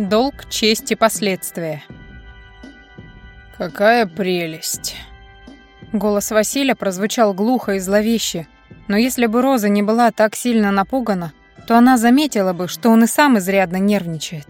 Долг, честь и последствия. «Какая прелесть!» Голос Василия прозвучал глухо и зловеще, но если бы Роза не была так сильно напугана, то она заметила бы, что он и сам изрядно нервничает.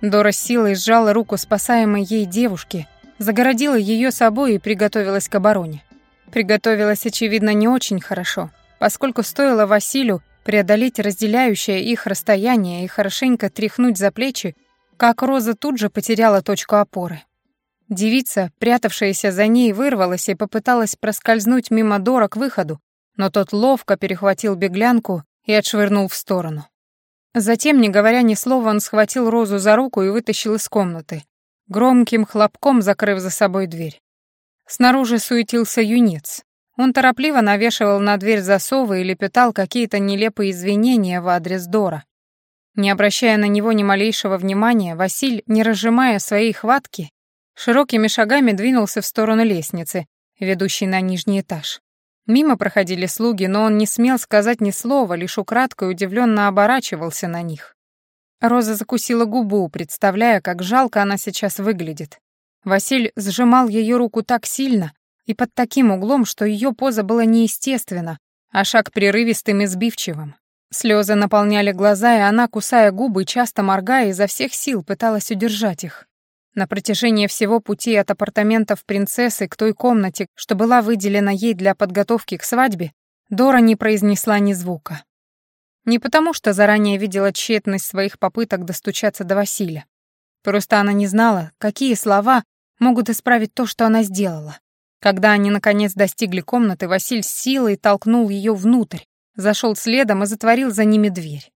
Дора силой сжала руку спасаемой ей девушки, загородила ее собой и приготовилась к обороне. Приготовилась, очевидно, не очень хорошо, поскольку стоило Василию преодолеть разделяющее их расстояние и хорошенько тряхнуть за плечи, как Роза тут же потеряла точку опоры. Девица, прятавшаяся за ней, вырвалась и попыталась проскользнуть мимо Дора к выходу, но тот ловко перехватил беглянку и отшвырнул в сторону. Затем, не говоря ни слова, он схватил Розу за руку и вытащил из комнаты, громким хлопком закрыв за собой дверь. Снаружи суетился юнец. Он торопливо навешивал на дверь засовы и лепетал какие-то нелепые извинения в адрес Дора. Не обращая на него ни малейшего внимания, Василь, не разжимая своей хватки, широкими шагами двинулся в сторону лестницы, ведущей на нижний этаж. Мимо проходили слуги, но он не смел сказать ни слова, лишь украдкой удивленно оборачивался на них. Роза закусила губу, представляя, как жалко она сейчас выглядит. Василь сжимал ее руку так сильно и под таким углом, что ее поза была неестественна, а шаг прерывистым и сбивчивым. Слезы наполняли глаза, и она, кусая губы, часто моргая, изо всех сил пыталась удержать их. На протяжении всего пути от апартаментов принцессы к той комнате, что была выделена ей для подготовки к свадьбе, Дора не произнесла ни звука. Не потому, что заранее видела тщетность своих попыток достучаться до Василия. Просто она не знала, какие слова могут исправить то, что она сделала. Когда они, наконец, достигли комнаты, Василь с силой толкнул ее внутрь, зашел следом и затворил за ними дверь.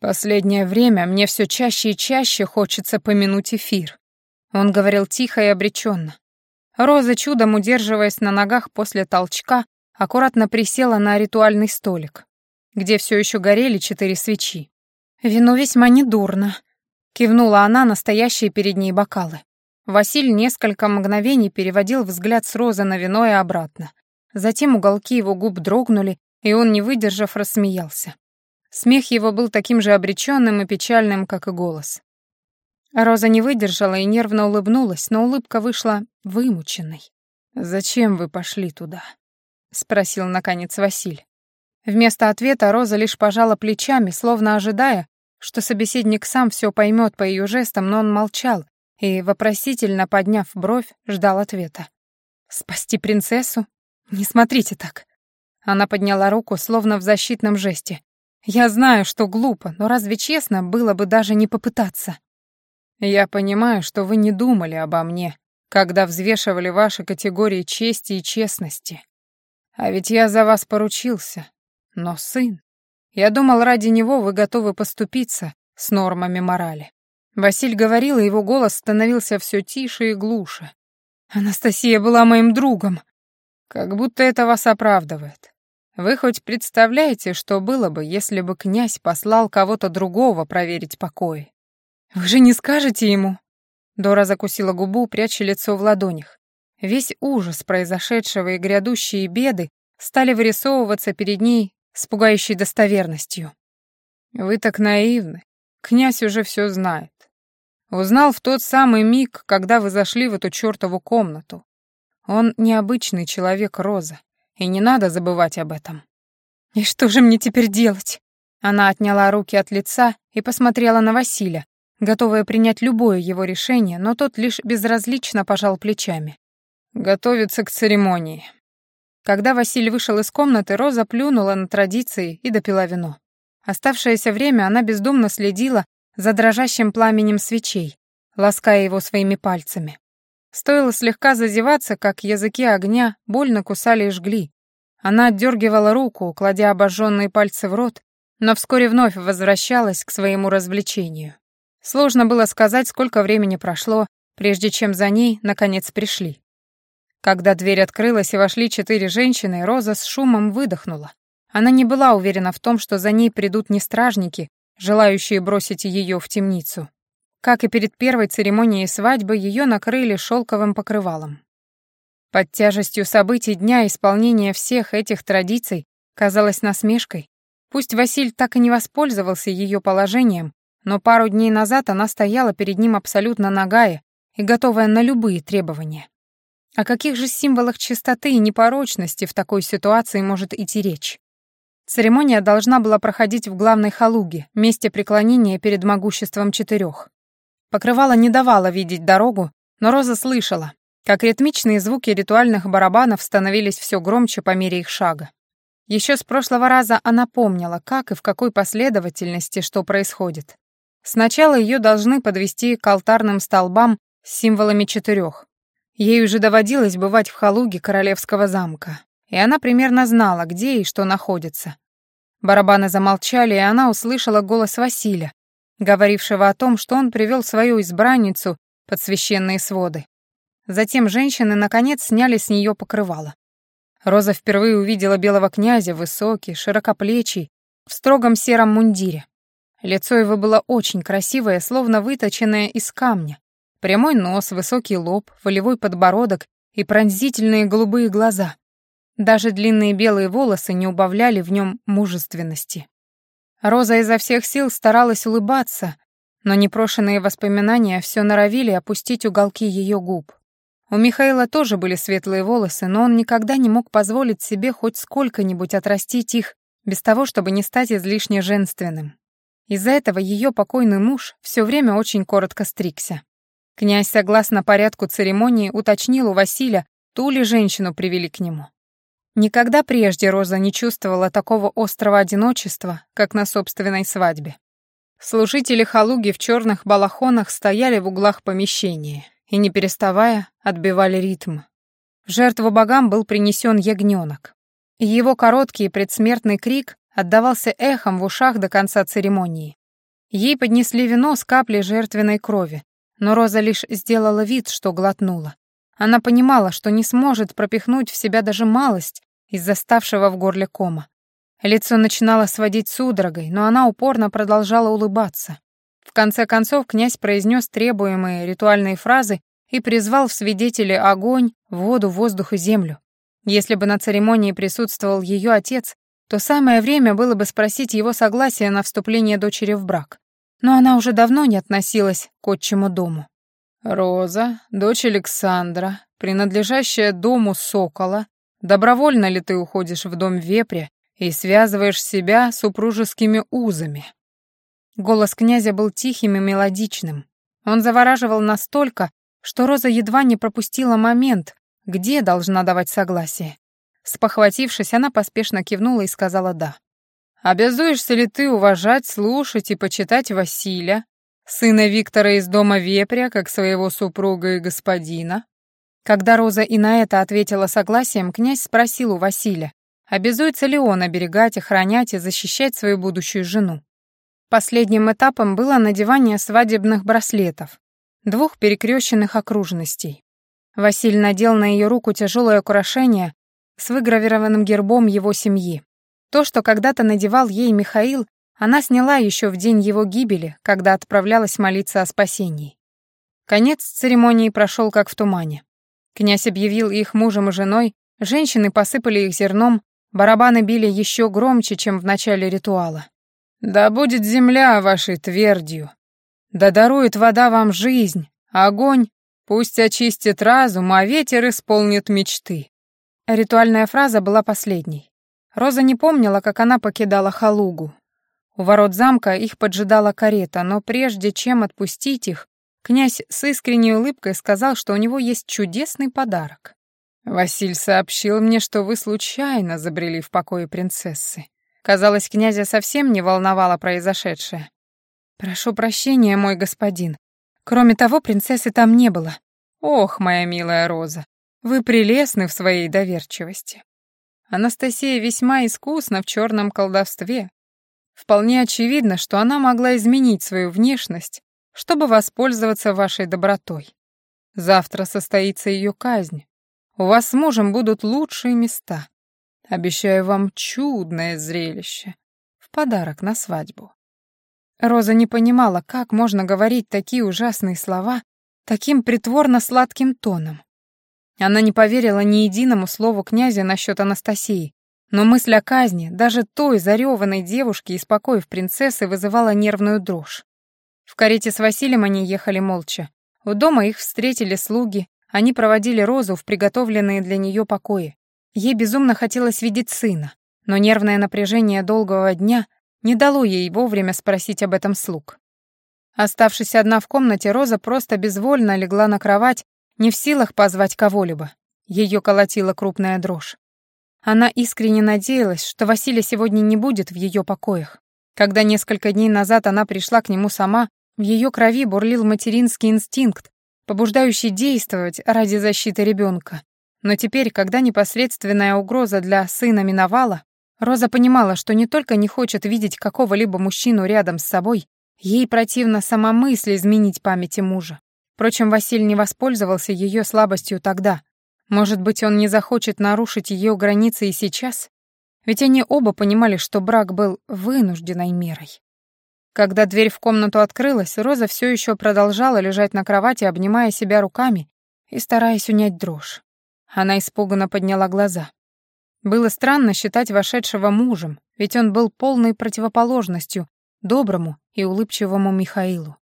«Последнее время мне все чаще и чаще хочется помянуть эфир», — он говорил тихо и обреченно. Роза, чудом удерживаясь на ногах после толчка, аккуратно присела на ритуальный столик, где все еще горели четыре свечи. «Вино весьма недурно», — кивнула она на стоящие перед ней бокалы. Василь несколько мгновений переводил взгляд с Розы на вино и обратно. Затем уголки его губ дрогнули, и он, не выдержав, рассмеялся. Смех его был таким же обреченным и печальным, как и голос. Роза не выдержала и нервно улыбнулась, но улыбка вышла вымученной. «Зачем вы пошли туда?» — спросил, наконец, Василь. Вместо ответа Роза лишь пожала плечами, словно ожидая, что собеседник сам все поймет по ее жестам, но он молчал и, вопросительно подняв бровь, ждал ответа. «Спасти принцессу? Не смотрите так!» Она подняла руку, словно в защитном жесте. «Я знаю, что глупо, но разве честно было бы даже не попытаться?» «Я понимаю, что вы не думали обо мне, когда взвешивали ваши категории чести и честности. А ведь я за вас поручился. Но сын... Я думал, ради него вы готовы поступиться с нормами морали». Василь говорил, и его голос становился все тише и глуше. «Анастасия была моим другом». «Как будто это вас оправдывает. Вы хоть представляете, что было бы, если бы князь послал кого-то другого проверить покои? Вы же не скажете ему? Дора закусила губу, пряча лицо в ладонях. Весь ужас произошедшего и грядущие беды стали вырисовываться перед ней с пугающей достоверностью. Вы так наивны. Князь уже все знает. Узнал в тот самый миг, когда вы зашли в эту чертову комнату. Он необычный человек, Роза. И не надо забывать об этом. «И что же мне теперь делать?» Она отняла руки от лица и посмотрела на Василия, готовая принять любое его решение, но тот лишь безразлично пожал плечами. «Готовиться к церемонии». Когда Василий вышел из комнаты, Роза плюнула на традиции и допила вино. Оставшееся время она бездумно следила за дрожащим пламенем свечей, лаская его своими пальцами. Стоило слегка зазеваться, как языки огня больно кусали и жгли. Она отдергивала руку, кладя обожженные пальцы в рот, но вскоре вновь возвращалась к своему развлечению. Сложно было сказать, сколько времени прошло, прежде чем за ней, наконец, пришли. Когда дверь открылась и вошли четыре женщины, Роза с шумом выдохнула. Она не была уверена в том, что за ней придут не стражники, желающие бросить ее в темницу, как и перед первой церемонией свадьбы, ее накрыли шелковым покрывалом. Под тяжестью событий дня исполнения всех этих традиций казалось насмешкой. Пусть Василь так и не воспользовался ее положением, но пару дней назад она стояла перед ним абсолютно нагая и готовая на любые требования. О каких же символах чистоты и непорочности в такой ситуации может идти речь? Церемония должна была проходить в главной халуге, месте преклонения перед могуществом четырех. Покрывало не давало видеть дорогу, но Роза слышала, как ритмичные звуки ритуальных барабанов становились все громче по мере их шага. Еще с прошлого раза она помнила, как и в какой последовательности что происходит. Сначала ее должны подвести к алтарным столбам с символами четырех. Ей уже доводилось бывать в халуге королевского замка, и она примерно знала, где и что находится. Барабаны замолчали, и она услышала голос Василия, говорившего о том, что он привел свою избранницу под священные своды. Затем женщины, наконец, сняли с нее покрывало. Роза впервые увидела белого князя, высокий, широкоплечий, в строгом сером мундире. Лицо его было очень красивое, словно выточенное из камня. Прямой нос, высокий лоб, волевой подбородок и пронзительные голубые глаза. Даже длинные белые волосы не убавляли в нем мужественности. Роза изо всех сил старалась улыбаться, но непрошенные воспоминания все норовили опустить уголки ее губ. У Михаила тоже были светлые волосы, но он никогда не мог позволить себе хоть сколько-нибудь отрастить их, без того, чтобы не стать излишне женственным. Из-за этого ее покойный муж все время очень коротко стригся. Князь, согласно порядку церемонии, уточнил у Василия, ту ли женщину привели к нему. Никогда прежде Роза не чувствовала такого острого одиночества, как на собственной свадьбе. Служители халуги в черных балахонах стояли в углах помещения и, не переставая, отбивали ритм. В жертву богам был принесен ягненок. Его короткий предсмертный крик отдавался эхом в ушах до конца церемонии. Ей поднесли вино с каплей жертвенной крови, но Роза лишь сделала вид, что глотнула. Она понимала, что не сможет пропихнуть в себя даже малость из-за ставшего в горле кома. Лицо начинало сводить судорогой, но она упорно продолжала улыбаться. В конце концов князь произнес требуемые ритуальные фразы и призвал в свидетели огонь, воду, воздух и землю. Если бы на церемонии присутствовал ее отец, то самое время было бы спросить его согласия на вступление дочери в брак. Но она уже давно не относилась к отчему дому. «Роза, дочь Александра, принадлежащая дому Сокола, добровольно ли ты уходишь в дом Вепря и связываешь себя супружескими узами?» Голос князя был тихим и мелодичным. Он завораживал настолько, что Роза едва не пропустила момент, где должна давать согласие. Спохватившись, она поспешно кивнула и сказала «да». «Обязуешься ли ты уважать, слушать и почитать Василия, сына Виктора из дома Вепря, как своего супруга и господина?» Когда Роза и на это ответила согласием, князь спросил у Василия, обязуется ли он оберегать, охранять и защищать свою будущую жену. Последним этапом было надевание свадебных браслетов, двух перекрещенных окружностей. Василь надел на ее руку тяжелое украшение с выгравированным гербом его семьи. То, что когда-то надевал ей Михаил, она сняла еще в день его гибели, когда отправлялась молиться о спасении. Конец церемонии прошел как в тумане. Князь объявил их мужем и женой, женщины посыпали их зерном, барабаны били еще громче, чем в начале ритуала. Да будет земля вашей твердью, да дарует вода вам жизнь, огонь пусть очистит разум, а ветер исполнит мечты. Ритуальная фраза была последней. Роза не помнила, как она покидала Халугу. У ворот замка их поджидала карета, но прежде чем отпустить их, князь с искренней улыбкой сказал, что у него есть чудесный подарок. «Василь сообщил мне, что вы случайно забрели в покое принцессы. Казалось, князя совсем не волновало произошедшее. «Прошу прощения, мой господин. Кроме того, принцессы там не было. Ох, моя милая Роза, вы прелестны в своей доверчивости. Анастасия весьма искусна в черном колдовстве. Вполне очевидно, что она могла изменить свою внешность, чтобы воспользоваться вашей добротой. Завтра состоится ее казнь. У вас с мужем будут лучшие места. Обещаю вам чудное зрелище. В подарок на свадьбу. Роза не понимала, как можно говорить такие ужасные слова таким притворно-сладким тоном. Она не поверила ни единому слову князя насчет Анастасии, но мысль о казни даже той зареванной девушки из покоев принцессы вызывала нервную дрожь. В карете с Василием они ехали молча. У дома их встретили слуги, они проводили Розу в приготовленные для нее покои. Ей безумно хотелось видеть сына, но нервное напряжение долгого дня не дало ей вовремя спросить об этом слуг. Оставшись одна в комнате, Роза просто безвольно легла на кровать, не в силах позвать кого-либо. Ее колотила крупная дрожь. Она искренне надеялась, что Василий сегодня не будет в ее покоях. Когда несколько дней назад она пришла к нему сама, в ее крови бурлил материнский инстинкт, побуждающий действовать ради защиты ребенка. Но теперь, когда непосредственная угроза для сына миновала, Роза понимала, что не только не хочет видеть какого-либо мужчину рядом с собой, ей противна сама мысль изменить памяти мужа. Впрочем, Василий не воспользовался ее слабостью тогда. Может быть, он не захочет нарушить ее границы и сейчас? Ведь они оба понимали, что брак был вынужденной мерой. Когда дверь в комнату открылась, Роза все еще продолжала лежать на кровати, обнимая себя руками и стараясь унять дрожь. Она испуганно подняла глаза. Было странно считать вошедшего мужем, ведь он был полной противоположностью доброму и улыбчивому Михаилу.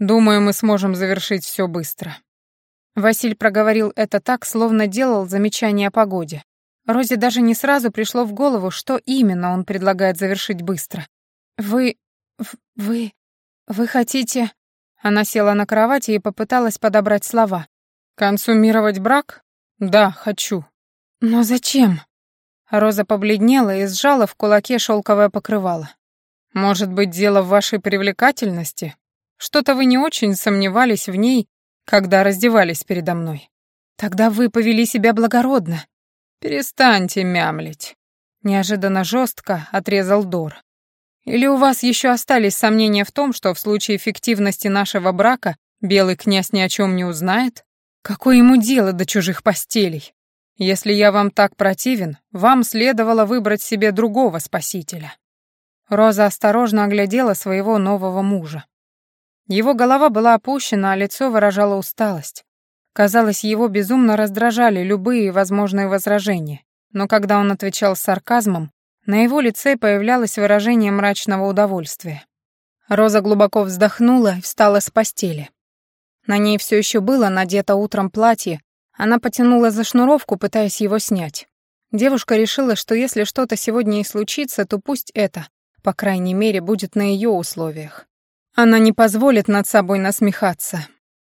«Думаю, мы сможем завершить все быстро». Василь проговорил это так, словно делал замечание о погоде. Розе даже не сразу пришло в голову, что именно он предлагает завершить быстро. «Вы «Вы... вы хотите...» Она села на кровати и попыталась подобрать слова. «Консумировать брак? Да, хочу». «Но зачем?» Роза побледнела и сжала в кулаке шелковое покрывало. «Может быть, дело в вашей привлекательности? Что-то вы не очень сомневались в ней, когда раздевались передо мной. Тогда вы повели себя благородно». «Перестаньте мямлить», — неожиданно жестко отрезал Дор. Или у вас еще остались сомнения в том, что в случае эффективности нашего брака белый князь ни о чем не узнает? Какое ему дело до чужих постелей? Если я вам так противен, вам следовало выбрать себе другого спасителя». Роза осторожно оглядела своего нового мужа. Его голова была опущена, а лицо выражало усталость. Казалось, его безумно раздражали любые возможные возражения, но когда он отвечал с сарказмом, на его лице появлялось выражение мрачного удовольствия. Роза глубоко вздохнула и встала с постели. На ней все еще было надето утром платье, она потянула за шнуровку, пытаясь его снять. Девушка решила, что если что-то сегодня и случится, то пусть это, по крайней мере, будет на ее условиях. Она не позволит над собой насмехаться.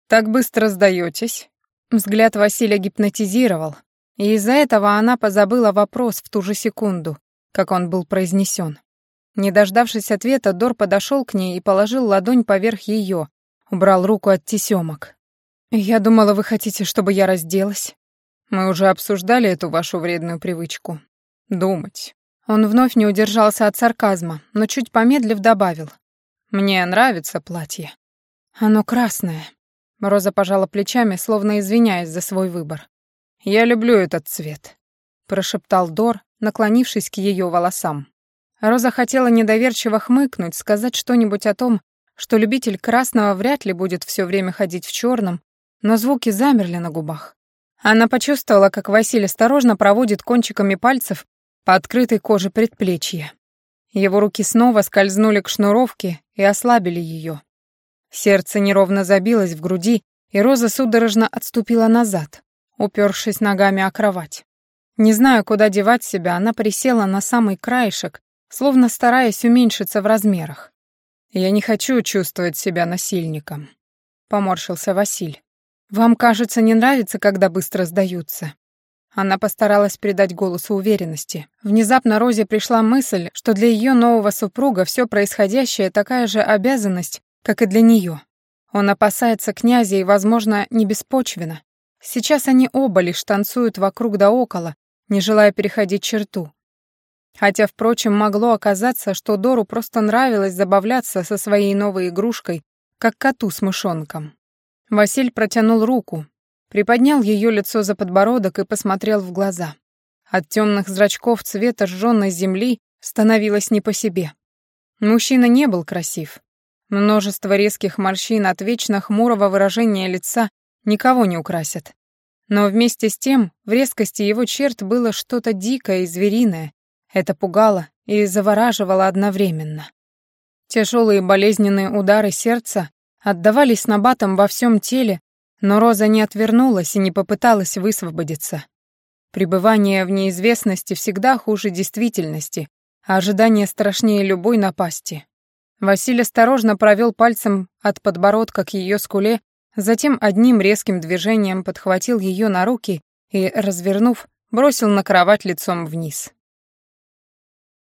«Так быстро сдаетесь?» Взгляд Василия гипнотизировал, и из-за этого она позабыла вопрос в ту же секунду, как он был произнесен. Не дождавшись ответа, Дор подошел к ней и положил ладонь поверх ее, убрал руку от тесемок. «Я думала, вы хотите, чтобы я разделась?» «Мы уже обсуждали эту вашу вредную привычку. Думать». Он вновь не удержался от сарказма, но чуть помедлив добавил. «Мне нравится платье». «Оно красное». Роза пожала плечами, словно извиняясь за свой выбор. «Я люблю этот цвет», — прошептал Дор, наклонившись к ее волосам. Роза хотела недоверчиво хмыкнуть, сказать что-нибудь о том, что любитель красного вряд ли будет все время ходить в черном, но звуки замерли на губах. Она почувствовала, как Василий осторожно проводит кончиками пальцев по открытой коже предплечья. Его руки снова скользнули к шнуровке и ослабили ее. Сердце неровно забилось в груди, и Роза судорожно отступила назад, упершись ногами о кровать. Не зная, куда девать себя, она присела на самый краешек, словно стараясь уменьшиться в размерах. «Я не хочу чувствовать себя насильником», — поморщился Василь. «Вам, кажется, не нравится, когда быстро сдаются». Она постаралась придать голосу уверенности. Внезапно Розе пришла мысль, что для ее нового супруга все происходящее такая же обязанность, как и для нее. Он опасается князя и, возможно, не беспочвенно. Сейчас они оба лишь танцуют вокруг да около, не желая переходить черту. Хотя, впрочем, могло оказаться, что Дору просто нравилось забавляться со своей новой игрушкой, как коту с мышонком. Василь протянул руку, приподнял ее лицо за подбородок и посмотрел в глаза. От темных зрачков цвета сжженной земли становилось не по себе. Мужчина не был красив. Множество резких морщин от вечно хмурого выражения лица никого не украсят. Но вместе с тем в резкости его черт было что-то дикое и звериное. Это пугало и завораживало одновременно. Тяжелые болезненные удары сердца отдавались набатом во всем теле, но Роза не отвернулась и не попыталась высвободиться. Пребывание в неизвестности всегда хуже действительности, а ожидание страшнее любой напасти. Василий осторожно провел пальцем от подбородка к ее скуле, затем одним резким движением подхватил ее на руки и, развернув, бросил на кровать лицом вниз.